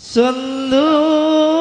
Allahumma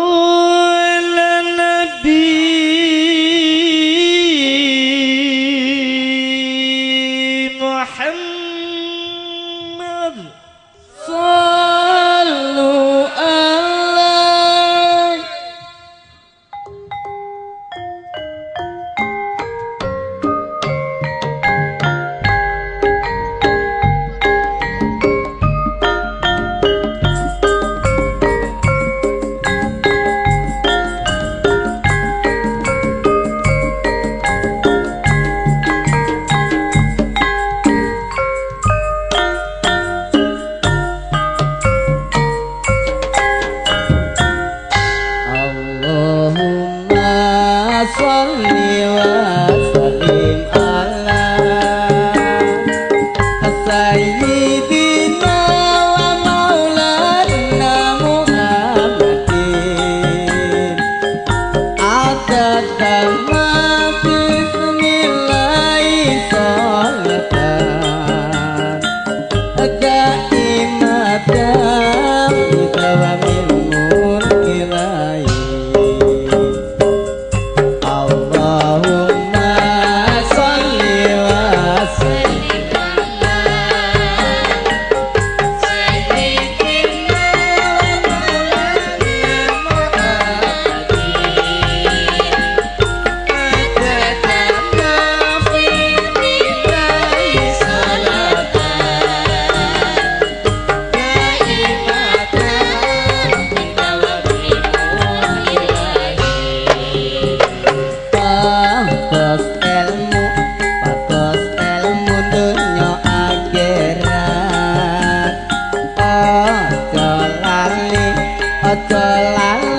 sua língua telah